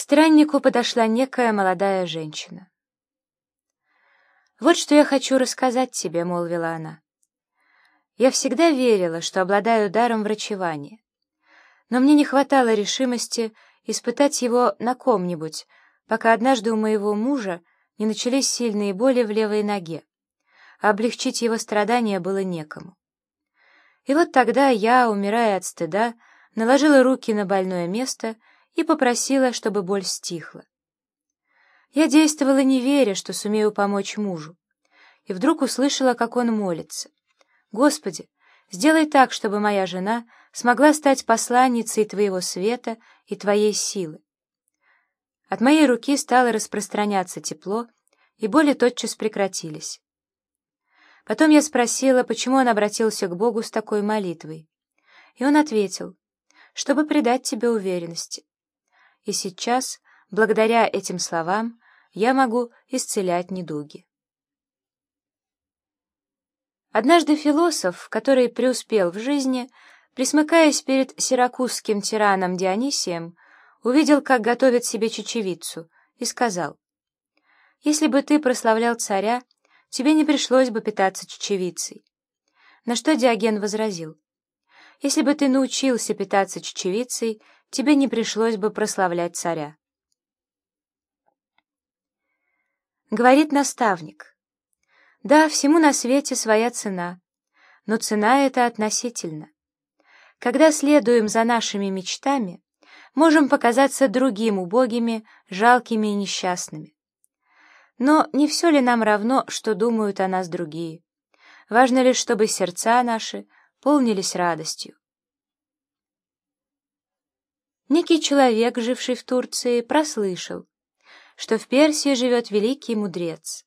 страннику подошла некая молодая женщина. «Вот что я хочу рассказать тебе», — молвила она. «Я всегда верила, что обладаю даром врачевания, но мне не хватало решимости испытать его на ком-нибудь, пока однажды у моего мужа не начались сильные боли в левой ноге, а облегчить его страдания было некому. И вот тогда я, умирая от стыда, наложила руки на больное место и попросила, чтобы боль стихла. Я действовала не веря, что сумею помочь мужу, и вдруг услышала, как он молится. «Господи, сделай так, чтобы моя жена смогла стать посланницей Твоего света и Твоей силы». От моей руки стало распространяться тепло, и боли тотчас прекратились. Потом я спросила, почему он обратился к Богу с такой молитвой. И он ответил, чтобы придать тебе уверенности. И сейчас, благодаря этим словам, я могу исцелять недуги. Однажды философ, который преуспел в жизни, присмыкаясь перед сиракузским тираном Дионисием, увидел, как готовят себе чечевицу, и сказал, «Если бы ты прославлял царя, тебе не пришлось бы питаться чечевицей». На что Диоген возразил, «Если бы ты научился питаться чечевицей, тебе не пришлось бы прославлять царя». Говорит наставник, «Да, всему на свете своя цена, но цена эта относительно. Когда следуем за нашими мечтами, можем показаться другим убогими, жалкими и несчастными. Но не все ли нам равно, что думают о нас другие? Важно лишь, чтобы сердца наши полнились радостью. Некий человек, живший в Турции, прослышал, что в Персии живет великий мудрец.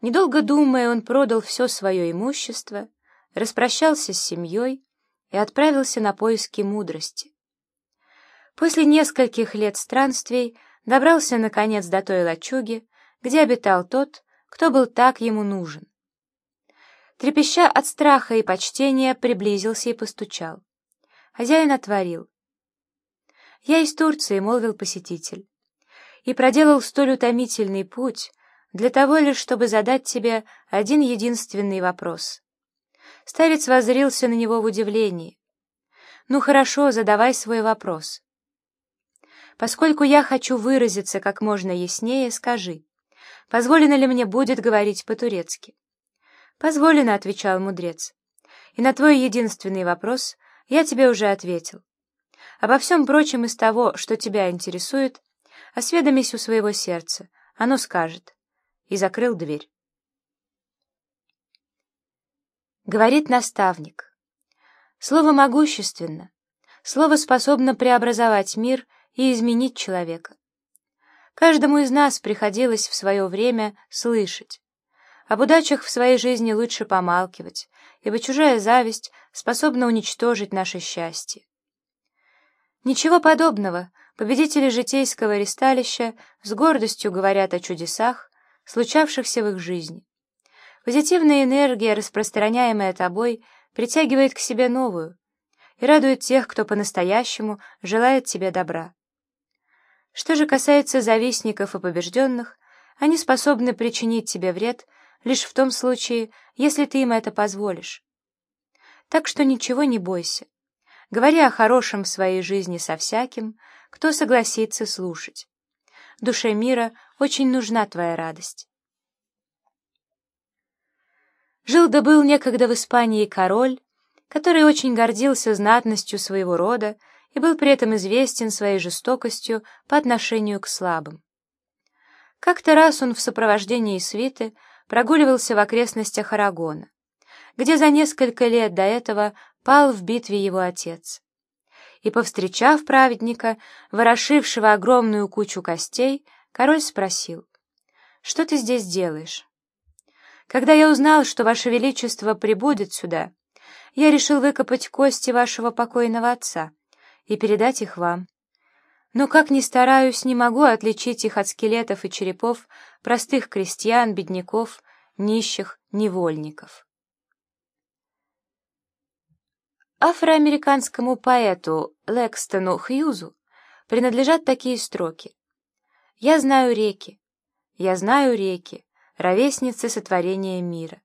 Недолго думая, он продал все свое имущество, распрощался с семьей и отправился на поиски мудрости. После нескольких лет странствий добрался, наконец, до той лачуги, где обитал тот, кто был так ему нужен. Трепеща от страха и почтения, приблизился и постучал. Хозяин отворил. «Я из Турции», — молвил посетитель, «и проделал столь утомительный путь для того лишь, чтобы задать тебе один единственный вопрос». Старец воззрился на него в удивлении. «Ну хорошо, задавай свой вопрос». Поскольку я хочу выразиться как можно яснее, скажи, позволено ли мне будет говорить по-турецки? Позволено, — отвечал мудрец. И на твой единственный вопрос я тебе уже ответил. Обо всем прочем из того, что тебя интересует, осведомись у своего сердца, оно скажет. И закрыл дверь. Говорит наставник. Слово могущественно. Слово способно преобразовать мир — и изменить человека. Каждому из нас приходилось в свое время слышать. Об удачах в своей жизни лучше помалкивать, ибо чужая зависть способна уничтожить наше счастье. Ничего подобного, победители житейского ресталища с гордостью говорят о чудесах, случавшихся в их жизни. Позитивная энергия, распространяемая тобой, притягивает к себе новую и радует тех, кто по-настоящему желает тебе добра. Что же касается завистников и побежденных, они способны причинить тебе вред лишь в том случае, если ты им это позволишь. Так что ничего не бойся. Говори о хорошем в своей жизни со всяким, кто согласится слушать. Душе мира очень нужна твоя радость. Жил да был некогда в Испании король, который очень гордился знатностью своего рода и был при этом известен своей жестокостью по отношению к слабым. Как-то раз он в сопровождении свиты прогуливался в окрестностях Арагона, где за несколько лет до этого пал в битве его отец. И, повстречав праведника, ворошившего огромную кучу костей, король спросил, «Что ты здесь делаешь?» «Когда я узнал, что Ваше Величество прибудет сюда, я решил выкопать кости вашего покойного отца и передать их вам. Но, как ни стараюсь, не могу отличить их от скелетов и черепов простых крестьян, бедняков, нищих, невольников. Афроамериканскому поэту Лекстону Хьюзу принадлежат такие строки. «Я знаю реки, я знаю реки, ровесницы сотворения мира.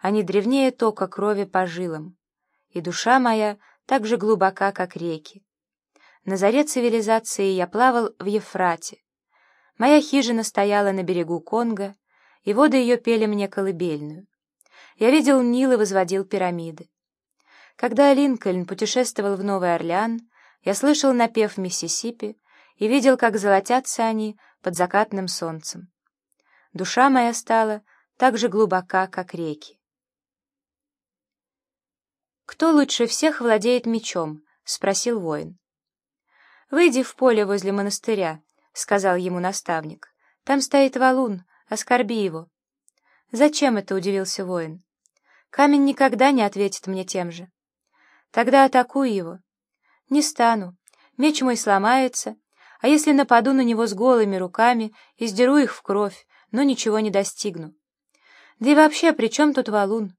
Они древнее тока крови по жилам, и душа моя так же глубока, как реки. На заре цивилизации я плавал в Ефрате. Моя хижина стояла на берегу Конго, и воды ее пели мне колыбельную. Я видел Нил и возводил пирамиды. Когда Линкольн путешествовал в Новый Орлеан, я слышал напев Миссисипи и видел, как золотятся они под закатным солнцем. Душа моя стала так же глубока, как реки. «Кто лучше всех владеет мечом?» — спросил воин. «Выйди в поле возле монастыря», — сказал ему наставник. «Там стоит валун, оскорби его». «Зачем это?» — удивился воин. «Камень никогда не ответит мне тем же». «Тогда атакуй его». «Не стану. Меч мой сломается, а если нападу на него с голыми руками и сдеру их в кровь, но ничего не достигну. Да и вообще, при чем тут валун?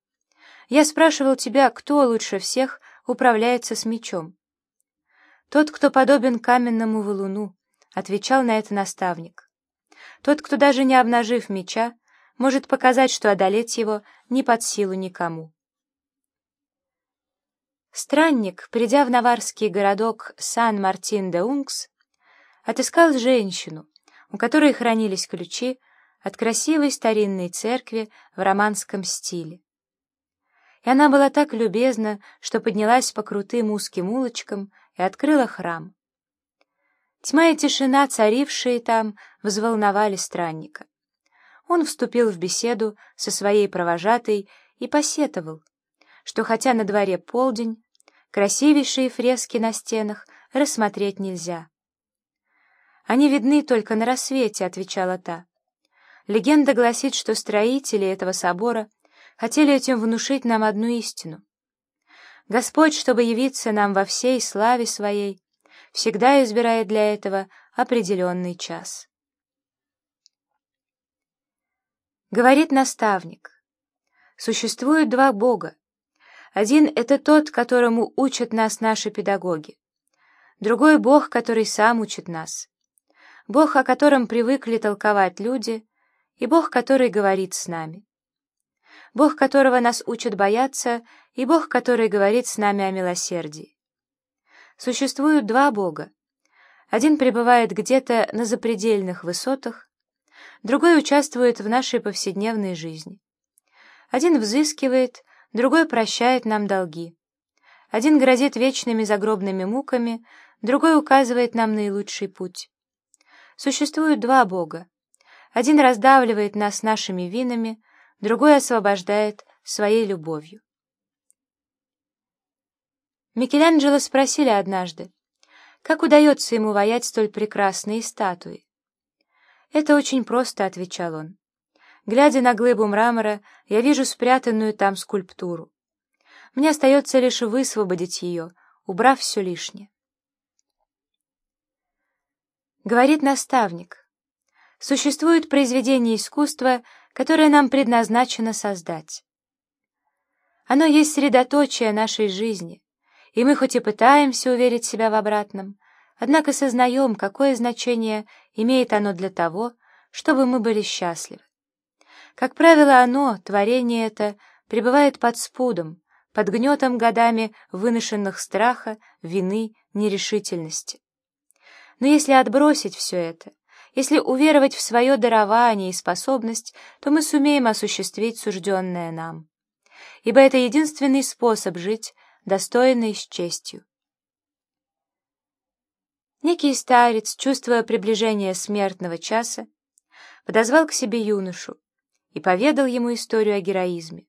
Я спрашивал тебя, кто лучше всех управляется с мечом. Тот, кто подобен каменному валуну, отвечал на это наставник. Тот, кто даже не обнажив меча, может показать, что одолеть его не под силу никому. Странник, придя в наварский городок Сан-Мартин-де-Ункс, отыскал женщину, у которой хранились ключи от красивой старинной церкви в романском стиле. И она была так любезна, что поднялась по крутым узким улочкам и открыла храм. Тьма и тишина, царившие там, взволновали странника. Он вступил в беседу со своей провожатой и посетовал, что хотя на дворе полдень, красивейшие фрески на стенах рассмотреть нельзя. «Они видны только на рассвете», — отвечала та. Легенда гласит, что строители этого собора хотели этим внушить нам одну истину. Господь, чтобы явиться нам во всей славе Своей, всегда избирает для этого определенный час. Говорит наставник, существует два Бога. Один — это тот, которому учат нас наши педагоги. Другой — Бог, который сам учит нас. Бог, о котором привыкли толковать люди — и Бог, который говорит с нами. Бог, которого нас учат бояться, и Бог, который говорит с нами о милосердии. Существуют два Бога. Один пребывает где-то на запредельных высотах, другой участвует в нашей повседневной жизни. Один взыскивает, другой прощает нам долги. Один грозит вечными загробными муками, другой указывает нам наилучший путь. Существуют два Бога, один раздавливает нас нашими винами, другой освобождает своей любовью. Микеланджело спросили однажды, как удается ему воять столь прекрасные статуи. «Это очень просто», — отвечал он. «Глядя на глыбу мрамора, я вижу спрятанную там скульптуру. Мне остается лишь высвободить ее, убрав все лишнее». Говорит наставник — существует произведение искусства, которое нам предназначено создать. Оно есть средоточие нашей жизни, и мы хоть и пытаемся уверить себя в обратном, однако сознаем, какое значение имеет оно для того, чтобы мы были счастливы. Как правило, оно, творение это, пребывает под спудом, под гнетом годами выношенных страха, вины, нерешительности. Но если отбросить все это, если уверовать в свое дарование и способность, то мы сумеем осуществить сужденное нам. Ибо это единственный способ жить достойно и с честью. Некий старец, чувствуя приближение смертного часа, подозвал к себе юношу и поведал ему историю о героизме.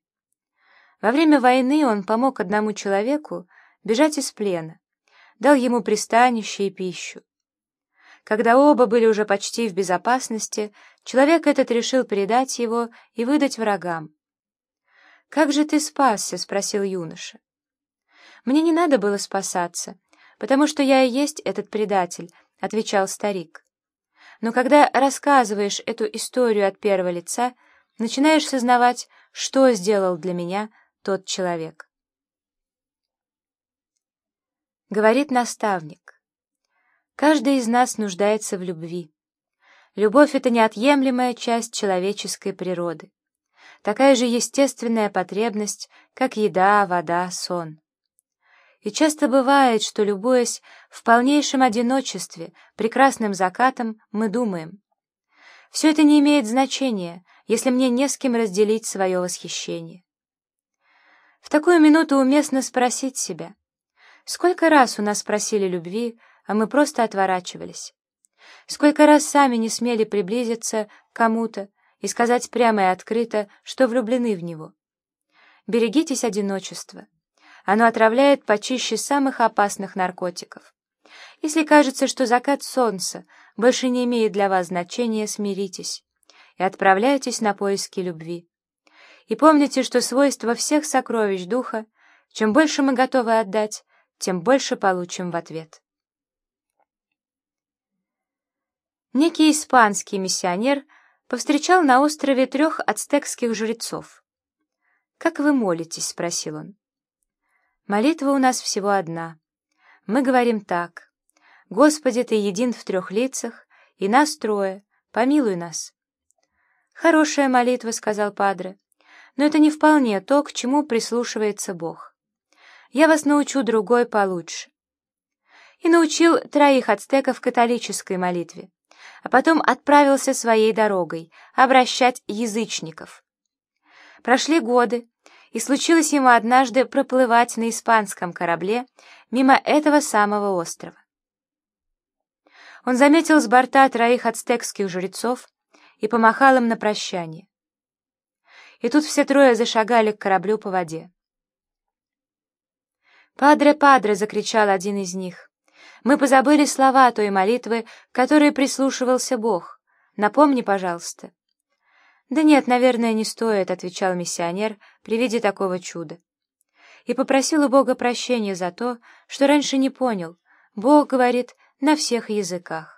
Во время войны он помог одному человеку бежать из плена, дал ему пристанище и пищу. Когда оба были уже почти в безопасности, человек этот решил предать его и выдать врагам. «Как же ты спасся?» — спросил юноша. «Мне не надо было спасаться, потому что я и есть этот предатель», — отвечал старик. «Но когда рассказываешь эту историю от первого лица, начинаешь сознавать, что сделал для меня тот человек». Говорит наставник. Каждый из нас нуждается в любви. Любовь — это неотъемлемая часть человеческой природы. Такая же естественная потребность, как еда, вода, сон. И часто бывает, что, любуясь в полнейшем одиночестве, прекрасным закатом, мы думаем, «Все это не имеет значения, если мне не с кем разделить свое восхищение». В такую минуту уместно спросить себя, сколько раз у нас просили любви, а мы просто отворачивались? Сколько раз сами не смели приблизиться к кому-то и сказать прямо и открыто, что влюблены в него? Берегитесь одиночества. Оно отравляет почище самых опасных наркотиков. Если кажется, что закат солнца больше не имеет для вас значения, смиритесь и отправляйтесь на поиски любви. И помните, что свойство всех сокровищ духа, чем больше мы готовы отдать, тем больше получим в ответ. Некий испанский миссионер повстречал на острове трех ацтекских жрецов. «Как вы молитесь?» — спросил он. Молитва у нас всего одна. Мы говорим так. «Господи, Ты един в трех лицах, и нас трое, помилуй нас». «Хорошая молитва», — сказал Падре, — «но это не вполне то, к чему прислушивается Бог. Я вас научу другой получше». И научил троих ацтеков католической молитве, а потом отправился своей дорогой обращать язычников. Прошли годы, и случилось ему однажды проплывать на испанском корабле мимо этого самого острова. Он заметил с борта троих ацтекских жрецов и помахал им на прощание. И тут все трое зашагали к кораблю по воде. «Падре, падре!» — закричал один из них. «Мы позабыли слова той молитвы, которой прислушивался Бог. Напомни, пожалуйста». «Да нет, наверное, не стоит», — отвечал миссионер при виде такого чуда. И попросил у Бога прощения за то, что раньше не понял. Бог говорит на всех языках.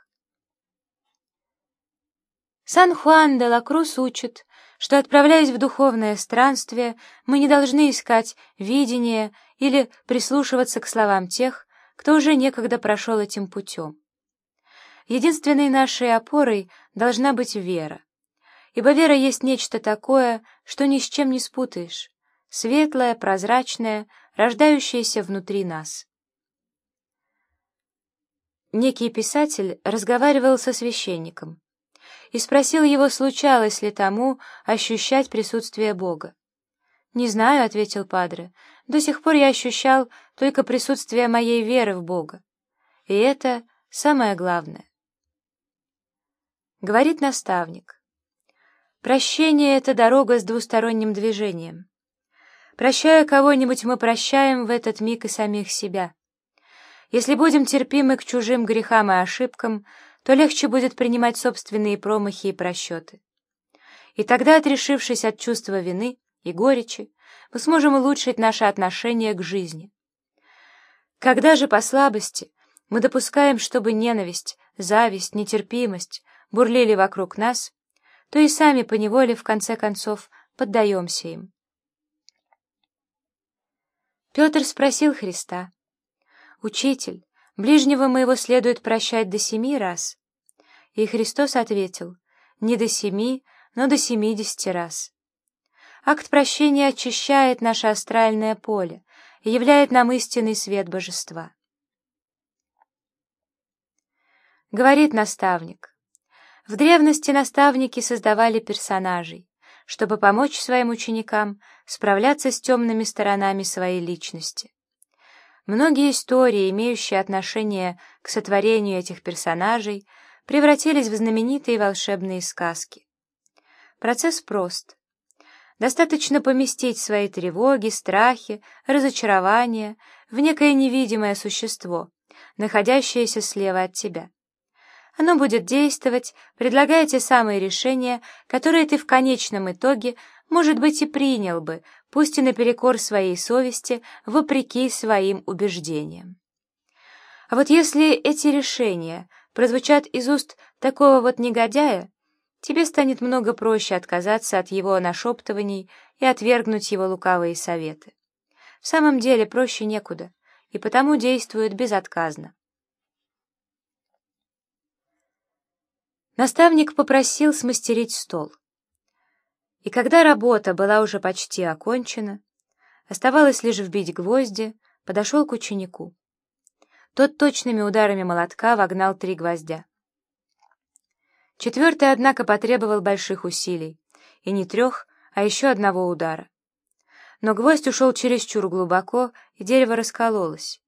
Сан-Хуан де ла Крус учит, что, отправляясь в духовное странствие, мы не должны искать видения или прислушиваться к словам тех, кто уже некогда прошел этим путем. Единственной нашей опорой должна быть вера ибо вера есть нечто такое, что ни с чем не спутаешь, светлое, прозрачное, рождающееся внутри нас. Некий писатель разговаривал со священником и спросил его, случалось ли тому ощущать присутствие Бога. «Не знаю», — ответил Падре, — «до сих пор я ощущал только присутствие моей веры в Бога. И это самое главное». Говорит наставник. Прощение — это дорога с двусторонним движением. Прощая кого-нибудь, мы прощаем в этот миг и самих себя. Если будем терпимы к чужим грехам и ошибкам, то легче будет принимать собственные промахи и просчеты. И тогда, отрешившись от чувства вины и горечи, мы сможем улучшить наше отношение к жизни. Когда же по слабости мы допускаем, чтобы ненависть, зависть, нетерпимость бурлили вокруг нас, то и сами поневоле, в конце концов, поддаемся им. Петр спросил Христа, «Учитель, ближнего моего следует прощать до семи раз?» И Христос ответил, «Не до семи, но до семидесяти раз». Акт прощения очищает наше астральное поле и являет нам истинный свет божества. Говорит наставник, в древности наставники создавали персонажей, чтобы помочь своим ученикам справляться с темными сторонами своей личности. Многие истории, имеющие отношение к сотворению этих персонажей, превратились в знаменитые волшебные сказки. Процесс прост. Достаточно поместить свои тревоги, страхи, разочарования в некое невидимое существо, находящееся слева от тебя. Оно будет действовать, предлагая те самые решения, которые ты в конечном итоге, может быть, и принял бы, пусть и наперекор своей совести, вопреки своим убеждениям. А вот если эти решения прозвучат из уст такого вот негодяя, тебе станет много проще отказаться от его нашептываний и отвергнуть его лукавые советы. В самом деле проще некуда, и потому действует безотказно. Наставник попросил смастерить стол. И когда работа была уже почти окончена, оставалось лишь вбить гвозди, подошел к ученику. Тот точными ударами молотка вогнал три гвоздя. Четвертый, однако, потребовал больших усилий, и не трех, а еще одного удара. Но гвоздь ушел чересчур глубоко, и дерево раскололось.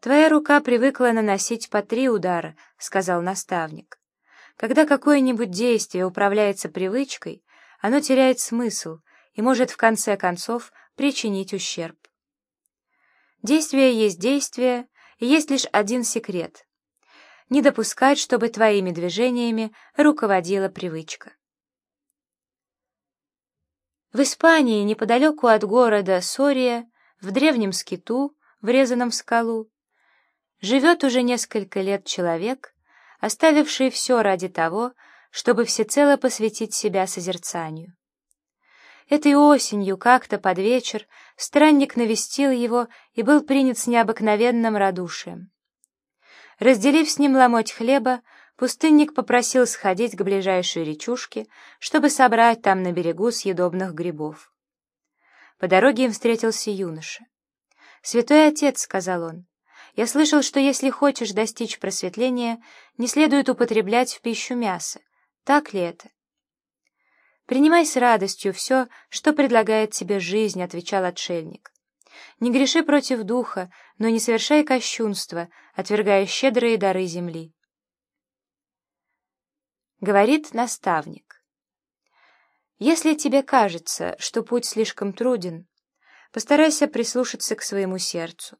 «Твоя рука привыкла наносить по три удара», — сказал наставник. «Когда какое-нибудь действие управляется привычкой, оно теряет смысл и может в конце концов причинить ущерб. Действие есть действие, и есть лишь один секрет — не допускать, чтобы твоими движениями руководила привычка. В Испании, неподалеку от города Сория, в древнем скиту, врезанном в скалу, живет уже несколько лет человек, оставивший все ради того, чтобы всецело посвятить себя созерцанию. Этой осенью, как-то под вечер, странник навестил его и был принят с необыкновенным радушием. Разделив с ним ломоть хлеба, пустынник попросил сходить к ближайшей речушке, чтобы собрать там на берегу съедобных грибов. По дороге им встретился юноша. «Святой отец», — сказал он, — «я слышал, что если хочешь достичь просветления, не следует употреблять в пищу мясо. Так ли это?» «Принимай с радостью все, что предлагает тебе жизнь», — отвечал отшельник. «Не греши против духа, но не совершай кощунства, отвергая щедрые дары земли». Говорит наставник. «Если тебе кажется, что путь слишком труден, постарайся прислушаться к своему сердцу.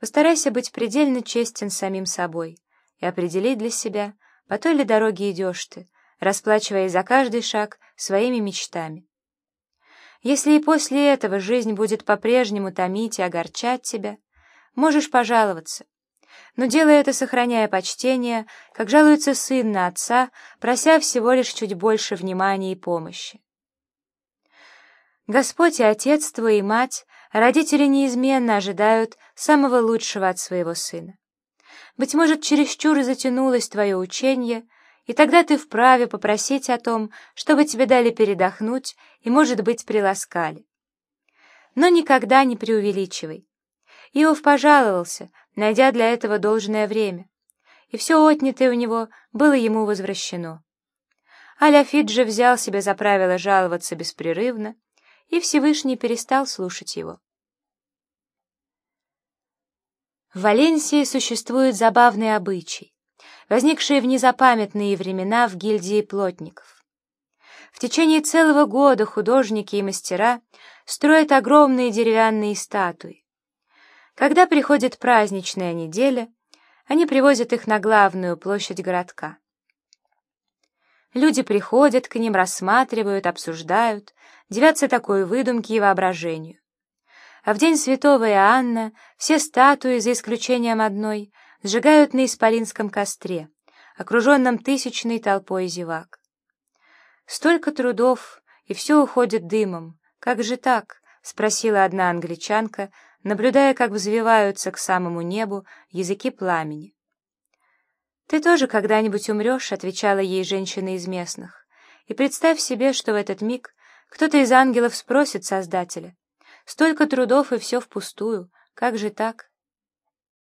Постарайся быть предельно честен самим собой и определить для себя, по той ли дороге идешь ты, расплачиваясь за каждый шаг своими мечтами. Если и после этого жизнь будет по-прежнему томить и огорчать тебя, можешь пожаловаться, но делай это, сохраняя почтение, как жалуется сын на отца, прося всего лишь чуть больше внимания и помощи. Господь и Отец твой и Мать, родители неизменно ожидают самого лучшего от своего сына. Быть может, чересчур затянулось твое учение — и тогда ты вправе попросить о том, чтобы тебе дали передохнуть и, может быть, приласкали. Но никогда не преувеличивай. Иов пожаловался, найдя для этого должное время, и все отнятое у него было ему возвращено. Аляфит же взял себе за правило жаловаться беспрерывно, и Всевышний перестал слушать его. В Валенсии существует забавный обычай возникшие в незапамятные времена в гильдии плотников. В течение целого года художники и мастера строят огромные деревянные статуи. Когда приходит праздничная неделя, они привозят их на главную площадь городка. Люди приходят к ним, рассматривают, обсуждают, девятся такой выдумке и воображению. А в день святого Иоанна все статуи, за исключением одной, сжигают на исполинском костре, окруженном тысячной толпой зевак. Столько трудов, и все уходит дымом. Как же так? — спросила одна англичанка, наблюдая, как взвиваются к самому небу языки пламени. «Ты тоже когда-нибудь умрешь», — отвечала ей женщина из местных. «И представь себе, что в этот миг кто-то из ангелов спросит Создателя. Столько трудов, и все впустую. Как же так?»